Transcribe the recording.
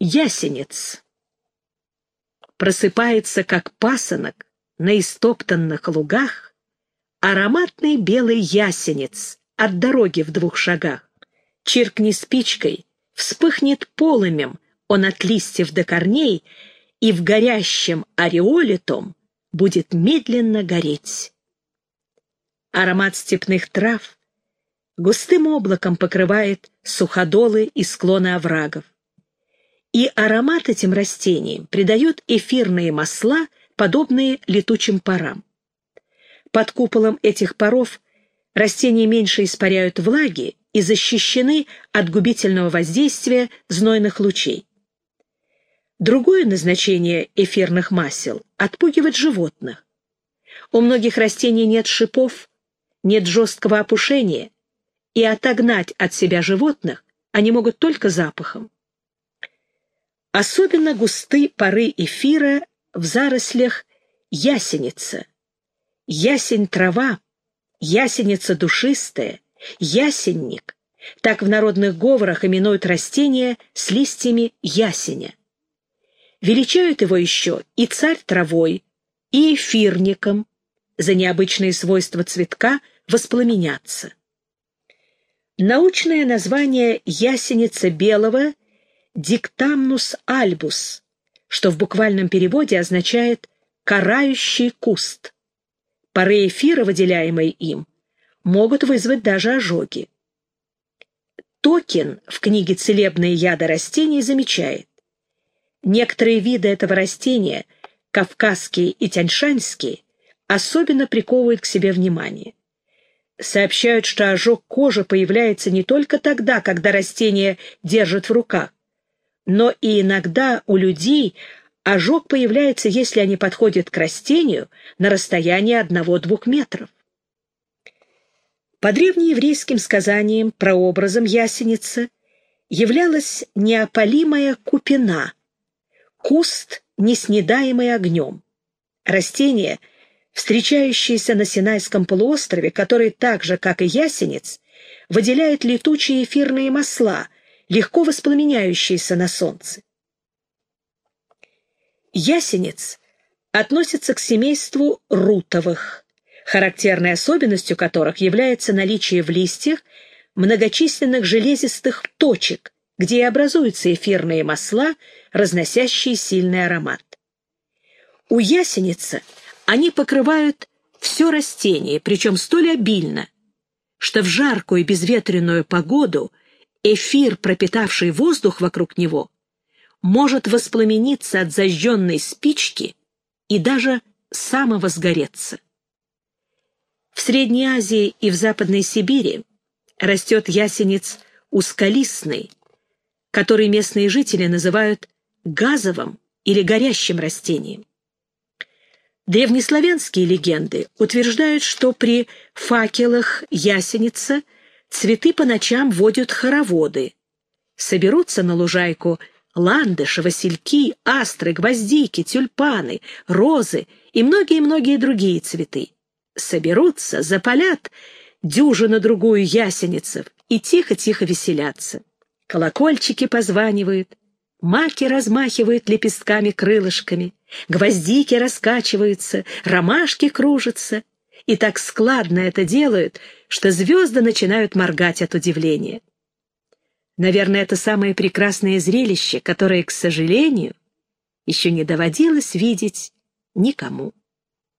Ясенец. Просыпается, как пасынок, на истоптанных лугах ароматный белый ясенец от дороги в двух шагах. Чиркни спичкой, вспыхнет полымем он от листьев до корней, и в горящем ореоле том будет медленно гореть. Аромат степных трав густым облаком покрывает суходолы и склоны оврагов и аромат этим растениям придают эфирные масла, подобные летучим парам. Под куполом этих паров растения меньше испаряют влаги и защищены от губительного воздействия знойных лучей. Другое назначение эфирных масел – отпугивать животных. У многих растений нет шипов, нет жесткого опушения, и отогнать от себя животных они могут только запахом. Особенно густы пары эфира в зарослях ясеница. Ясень-трава, ясеница душистая, ясенник. Так в народных говорах именуют растения с листьями ясеня. Величают его еще и царь травой, и эфирником, за необычные свойства цветка воспламеняться. Научное название ясеница белого диктамнус альбус, что в буквальном переводе означает «карающий куст». Пары эфира, выделяемые им, могут вызвать даже ожоги. Токин в книге «Целебные яды растений» замечает, некоторые виды этого растения, кавказские и тяньшанские, особенно приковывают к себе внимание. Сообщают, что ожог кожи появляется не только тогда, когда растение держат в руках, но и иногда у людей ожог появляется, если они подходят к растению на расстоянии одного-двух метров. По древнееврейским сказаниям прообразом ясеницы являлась неопалимая купина, куст, неснедаемый огнем. Растение, встречающееся на Синайском полуострове, который так же, как и ясенец, выделяет летучие эфирные масла – легко воспламеняющиеся на солнце. Ясенец относится к семейству рутовых, характерной особенностью которых является наличие в листьях многочисленных железистых точек, где и образуются эфирные масла, разносящие сильный аромат. У ясеницы они покрывают все растение, причем столь обильно, что в жаркую и безветренную погоду эфир, пропитавший воздух вокруг него, может воспламениться от зажженной спички и даже самовозгореться. В Средней Азии и в Западной Сибири растет ясенец узколистный, который местные жители называют газовым или горящим растением. Древнеславянские легенды утверждают, что при факелах ясеница – Цветы по ночам водят хороводы. Соберутся на лужайку ландыши, васильки, астры, гвоздики, тюльпаны, розы и многие-многие другие цветы. Соберутся, запалят дюжину-другую ясеницев и тихо-тихо веселятся. Колокольчики позванивают, маки размахивают лепестками-крылышками, гвоздики раскачиваются, ромашки кружатся, и так складно это делают, что звезды начинают моргать от удивления. Наверное, это самое прекрасное зрелище, которое, к сожалению, еще не доводилось видеть никому.